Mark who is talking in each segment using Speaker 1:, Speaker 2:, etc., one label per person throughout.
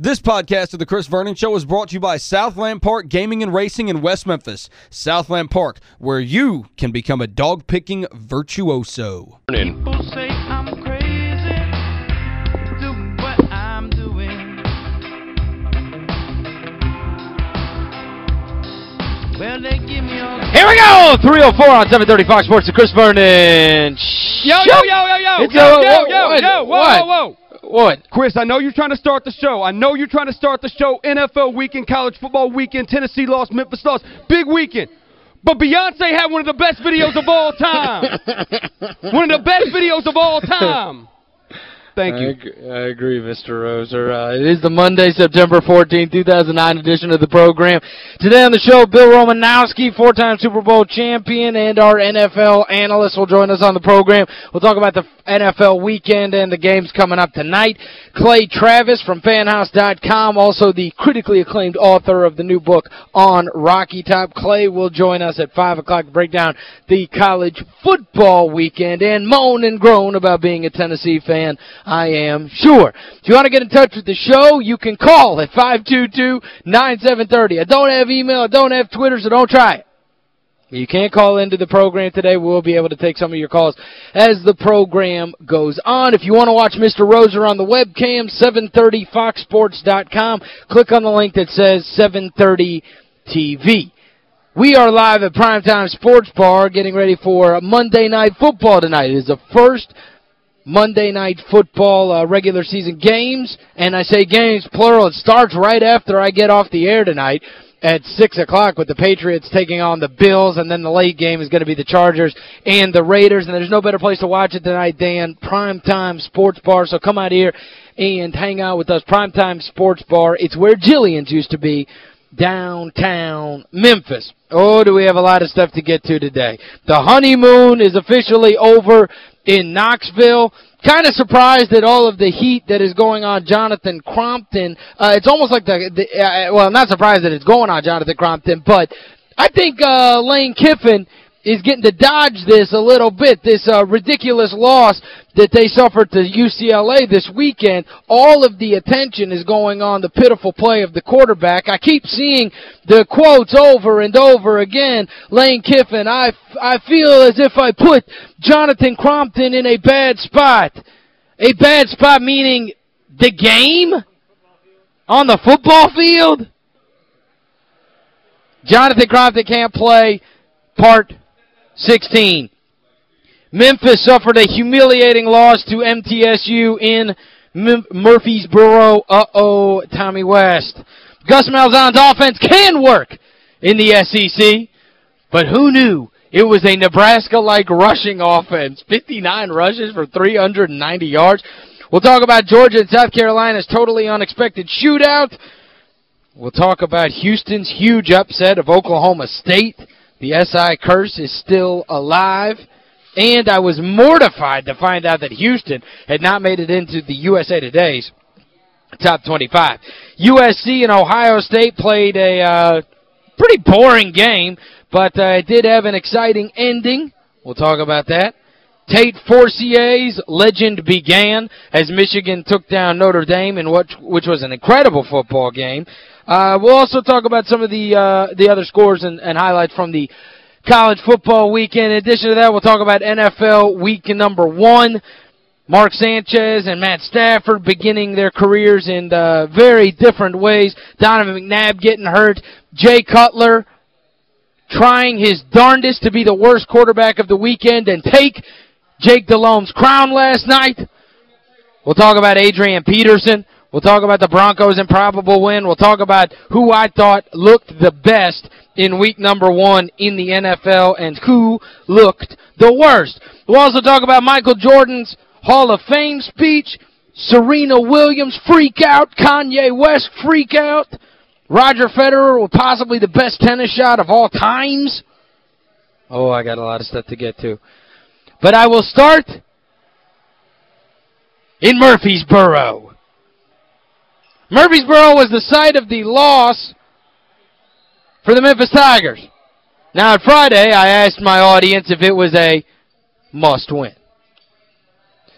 Speaker 1: This podcast of the Chris Vernon Show is brought to you by Southland Park Gaming and Racing in West Memphis. Southland Park, where you can become a dog-picking virtuoso.
Speaker 2: People say I'm crazy, doing what I'm doing. Well, they give me all
Speaker 3: Here we go! 304 on 730 Fox Sports. The Chris Vernon
Speaker 4: Yo, yo, yo, yo, yo,
Speaker 3: It's
Speaker 4: yo,
Speaker 3: a-
Speaker 4: yo,
Speaker 3: what-
Speaker 4: yo, yo, whoa, whoa, whoa.
Speaker 3: What?
Speaker 4: Chris, I know you're trying to start the show. I know you're trying to start the show. NFL weekend, college football weekend, Tennessee lost, Memphis lost. Big weekend. But Beyonce had one of the best videos of all time. one of the best videos of all time. Thank
Speaker 3: I
Speaker 4: you.
Speaker 3: I agree, Mr. Roser. Uh, it is the Monday, September 14, 2009 edition of the program. Today on the show, Bill Romanowski, four-time Super Bowl champion, and our NFL analyst will join us on the program. We'll talk about the NFL weekend and the games coming up tonight. Clay Travis from fanhouse.com, also the critically acclaimed author of the new book on Rocky Top. Clay will join us at 5 o'clock to break down the college football weekend and moan and groan about being a Tennessee fan, I am sure. If you want to get in touch with the show, you can call at 522-9730. I don't have email, I don't have Twitter, so don't try it. You can't call into the program today. We'll be able to take some of your calls as the program goes on. If you want to watch Mr. Roser on the webcam, 730foxsports.com. Click on the link that says 730 TV. We are live at Primetime Sports Bar getting ready for Monday Night Football tonight. It is the first Monday Night Football uh, regular season games, and I say games plural. It starts right after I get off the air tonight at 6 o'clock with the Patriots taking on the Bills, and then the late game is going to be the Chargers and the Raiders, and there's no better place to watch it tonight than Primetime Sports Bar, so come out here and hang out with us. Primetime Sports Bar, it's where Jillian's used to be downtown Memphis. Oh, do we have a lot of stuff to get to today. The honeymoon is officially over in Knoxville. Kind of surprised at all of the heat that is going on Jonathan Crompton. Uh, it's almost like the, the uh, well, I'm not surprised that it's going on Jonathan Crompton, but I think uh, Lane Kiffin is getting to dodge this a little bit, this uh, ridiculous loss that they suffered to UCLA this weekend. All of the attention is going on the pitiful play of the quarterback. I keep seeing the quotes over and over again. Lane Kiffin, I, I feel as if I put Jonathan Crompton in a bad spot. A bad spot meaning the game? On the football field? Jonathan Crompton can't play part 16. Memphis suffered a humiliating loss to MTSU in Murfreesboro. Uh-oh, Tommy West. Gus Malzahn's offense can work in the SEC, but who knew it was a Nebraska-like rushing offense. 59 rushes for 390 yards. We'll talk about Georgia and South Carolina's totally unexpected shootout. We'll talk about Houston's huge upset of Oklahoma State. The SI curse is still alive. And I was mortified to find out that Houston had not made it into the USA Today's top 25. USC and Ohio State played a uh, pretty boring game, but uh, it did have an exciting ending. We'll talk about that. Tate Forcier's legend began as Michigan took down Notre Dame in what which was an incredible football game. Uh, we'll also talk about some of the uh, the other scores and, and highlights from the college football weekend. In addition to that, we'll talk about NFL week number one. Mark Sanchez and Matt Stafford beginning their careers in uh, very different ways. Donovan McNabb getting hurt. Jay Cutler trying his darndest to be the worst quarterback of the weekend and take Jake Delhomme's crown last night. We'll talk about Adrian Peterson. We'll talk about the Broncos' improbable win. We'll talk about who I thought looked the best in week number one in the NFL and who looked the worst. We'll also talk about Michael Jordan's Hall of Fame speech, Serena Williams freak out, Kanye West freak out, Roger Federer with possibly the best tennis shot of all times. Oh, I got a lot of stuff to get to. But I will start in Murfreesboro. Murfreesboro was the site of the loss for the Memphis Tigers. Now, on Friday, I asked my audience if it was a must-win.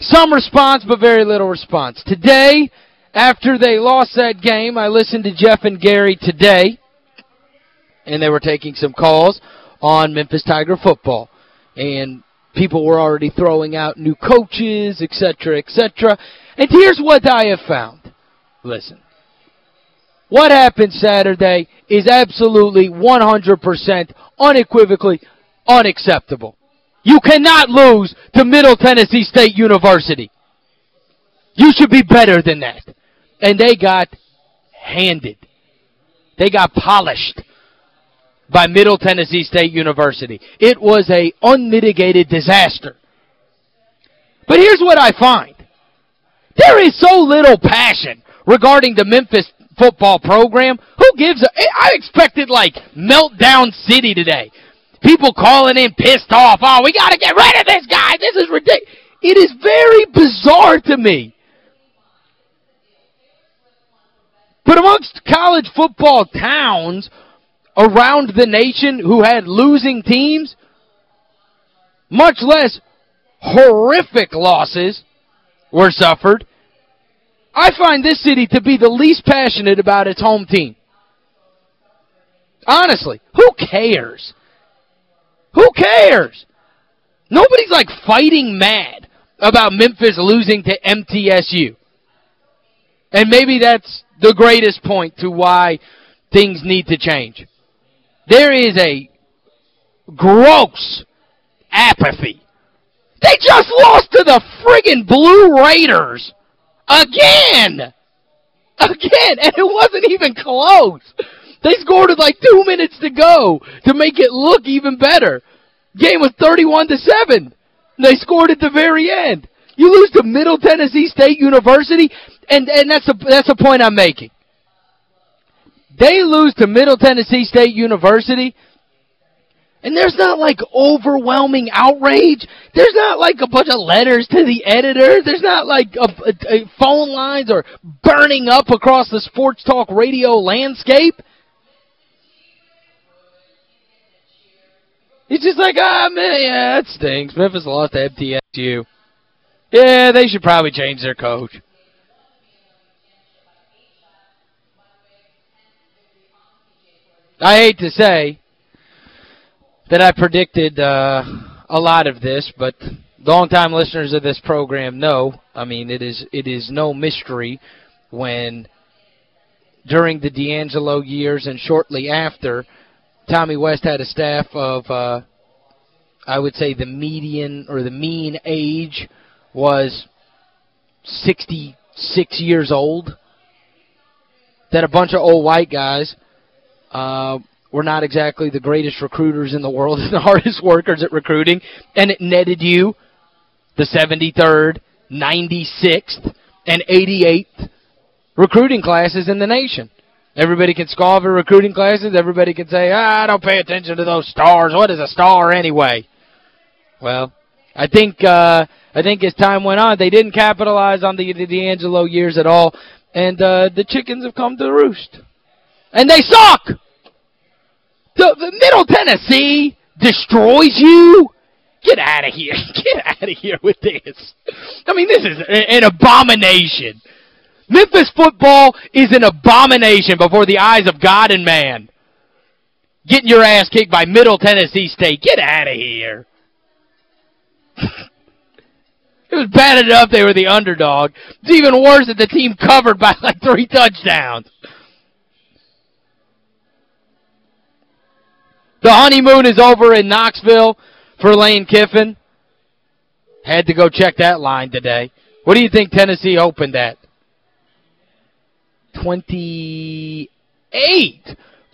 Speaker 3: Some response, but very little response. Today, After they lost that game, I listened to Jeff and Gary today, and they were taking some calls on Memphis Tiger football. And people were already throwing out new coaches, etc., etc. And here's what I have found. Listen. What happened Saturday is absolutely 100% unequivocally unacceptable. You cannot lose to Middle Tennessee State University. You should be better than that. And they got handed. They got polished by Middle Tennessee State University. It was a unmitigated disaster. But here's what I find. There is so little passion regarding the Memphis football program. Who gives a... I expected, like, meltdown city today. People calling in pissed off. Oh, we got to get rid of this guy. This is ridiculous. It is very bizarre to me. But amongst college football towns around the nation who had losing teams, much less horrific losses were suffered, I find this city to be the least passionate about its home team. Honestly, who cares? Who cares? Nobody's like fighting mad about Memphis losing to MTSU. And maybe that's the greatest point to why things need to change. There is a gross apathy. They just lost to the friggin' Blue Raiders. Again! Again! And it wasn't even close. They scored with like two minutes to go to make it look even better. Game was 31 to 7. They scored at the very end. You lose to Middle Tennessee State University, and, and that's, a, that's a point I'm making. They lose to Middle Tennessee State University, and there's not like overwhelming outrage. There's not like a bunch of letters to the editor. There's not like a, a, a phone lines or burning up across the sports talk radio landscape. It's just like, ah, man, yeah, that stinks. Memphis lost to MTSU. Yeah, they should probably change their coach. I hate to say that I predicted uh, a lot of this, but long-time listeners of this program know, I mean, it is it is no mystery when during the DeAngelo years and shortly after, Tommy West had a staff of, uh, I would say the median or the mean age was 66 years old. That a bunch of old white guys uh, were not exactly the greatest recruiters in the world and the hardest workers at recruiting. And it netted you the 73rd, 96th, and 88th recruiting classes in the nation. Everybody can scoff at recruiting classes. Everybody can say, ah, I don't pay attention to those stars. What is a star anyway? Well, I think uh, I think as time went on, they didn't capitalize on the DeAngelo years at all, and uh, the chickens have come to roost. And they suck! The, Middle Tennessee destroys you? Get out of here. Get out of here with this. I mean, this is an abomination. Memphis football is an abomination before the eyes of God and man. Getting your ass kicked by Middle Tennessee State. Get out of here. it was bad enough they were the underdog. It's even worse that the team covered by like three touchdowns. The honeymoon is over in Knoxville for Lane Kiffin. Had to go check that line today. What do you think Tennessee opened at? 28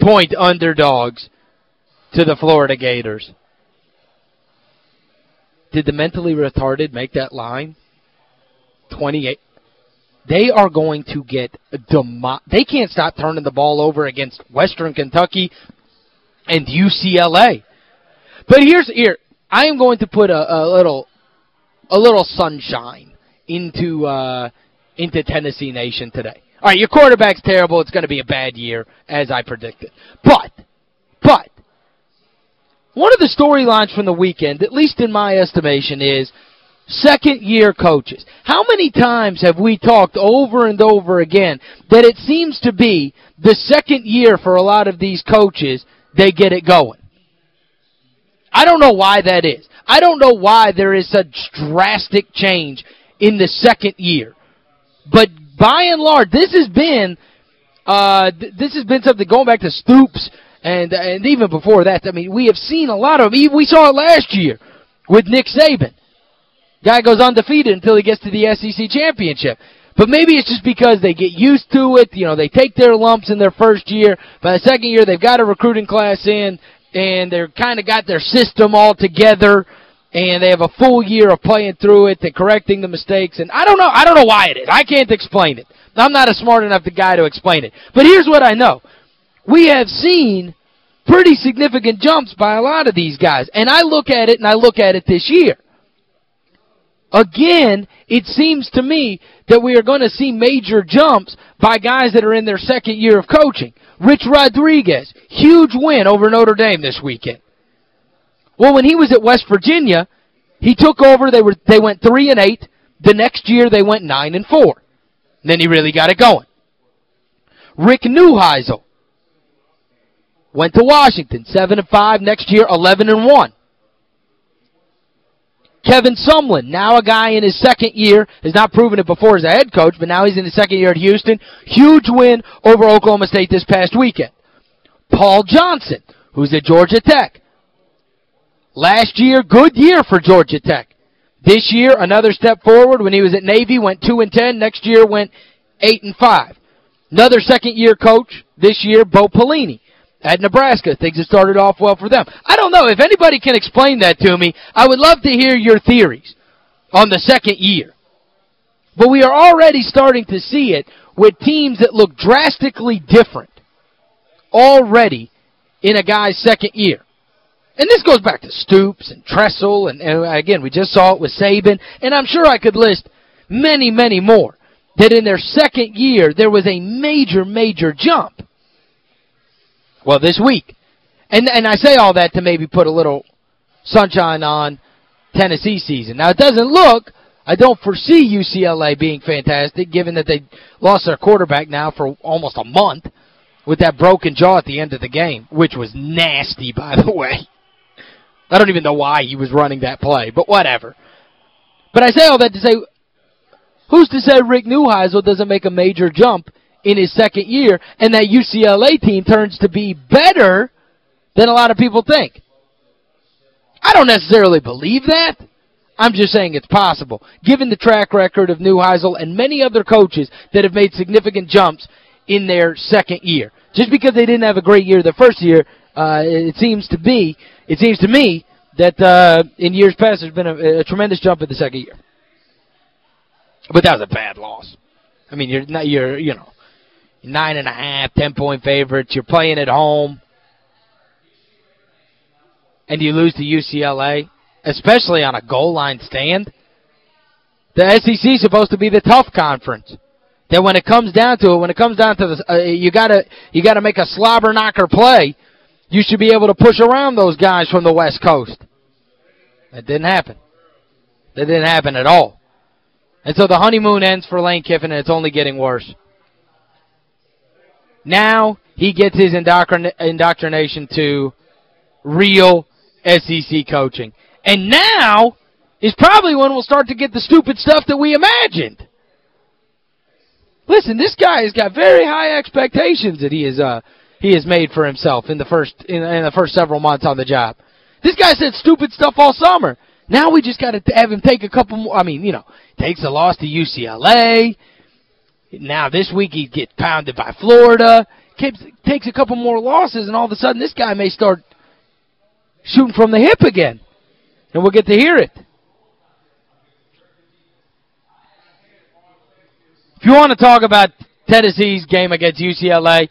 Speaker 3: point underdogs to the Florida Gators. Did the mentally retarded make that line? 28. They are going to get demo they can't stop turning the ball over against Western Kentucky and UCLA. But here's here I am going to put a, a little a little sunshine into uh into Tennessee Nation today. All right, your quarterback's terrible. It's going to be a bad year, as I predicted. But, but, one of the storylines from the weekend, at least in my estimation, is second-year coaches. How many times have we talked over and over again that it seems to be the second year for a lot of these coaches, they get it going? I don't know why that is. I don't know why there is such drastic change in the second year. But by and large, this has been uh, th this has been something going back to Stoops and and even before that. I mean, we have seen a lot of them. we saw it last year with Nick Saban. Guy goes undefeated until he gets to the SEC championship. But maybe it's just because they get used to it. You know, they take their lumps in their first year. By the second year, they've got a recruiting class in, and they're kind of got their system all together, and they have a full year of playing through it, and correcting the mistakes. And I don't know. I don't know why it is. I can't explain it. I'm not a smart enough guy to explain it. But here's what I know. We have seen pretty significant jumps by a lot of these guys. And I look at it, and I look at it this year. Again, it seems to me that we are going to see major jumps by guys that are in their second year of coaching. Rich Rodriguez, huge win over Notre Dame this weekend. Well, when he was at West Virginia, he took over, they were they went 3 and 8. The next year they went 9 and 4. Then he really got it going. Rick Neuheisel went to Washington, 7 and 5, next year 11 and 1. Kevin Sumlin, now a guy in his second year, has not proven it before as a head coach, but now he's in his second year at Houston. Huge win over Oklahoma State this past weekend. Paul Johnson, who's at Georgia Tech. Last year, good year for Georgia Tech. This year, another step forward. When he was at Navy, went 2 and 10. Next year, went 8 and 5. Another second-year coach this year, Bo Pelini at Nebraska. Things have started off well for them. I don't know. If anybody can explain that to me, I would love to hear your theories on the second year. But we are already starting to see it with teams that look drastically different already in a guy's second year. And this goes back to Stoops and Tressel, and, and again, we just saw it with Saban, and I'm sure I could list many, many more, that in their second year, there was a major, major jump. Well, this week. And and I say all that to maybe put a little sunshine on Tennessee season. Now, it doesn't look, I don't foresee UCLA being fantastic, given that they lost their quarterback now for almost a month with that broken jaw at the end of the game, which was nasty, by the way. I don't even know why he was running that play, but whatever. But I say all that to say, who's to say Rick Neuheisel doesn't make a major jump in his second year, and that UCLA team turns to be better than a lot of people think. I don't necessarily believe that. I'm just saying it's possible, given the track record of Neuheisel and many other coaches that have made significant jumps in their second year. Just because they didn't have a great year the first year, uh, it seems to be, it seems to me that uh, in years past there's been a, a tremendous jump in the second year. But that was a bad loss. I mean, you're not you're, you know, nine and a half, ten-point favorites. You're playing at home. And you lose to UCLA, especially on a goal line stand. The SEC is supposed to be the tough conference. That when it comes down to it, when it comes down to the uh, you got to you got to make a slobber knocker play, you should be able to push around those guys from the West Coast. That didn't happen. That didn't happen at all. And so the honeymoon ends for Lane Kiffin, and it's only getting worse. Now he gets his indoctrin indoctrination to real SEC coaching. And now is probably when we'll start to get the stupid stuff that we imagined. Listen, this guy has got very high expectations that he is uh he has made for himself in the first in, in the first several months on the job. This guy said stupid stuff all summer. Now we just got to have him take a couple more I mean, you know, takes a loss to UCLA. Now this week he gets pounded by Florida. Keeps, takes a couple more losses, and all of a sudden this guy may start shooting from the hip again. And we'll get to hear it. If you want to talk about Tennessee's game against UCLA,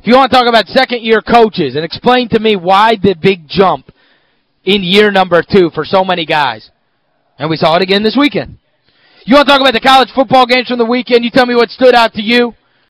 Speaker 3: if you want to talk about second-year coaches and explain to me why the big jump in year number two for so many guys, and we saw it again this weekend. You want to talk about the college football games from the weekend? You tell me what stood out to you.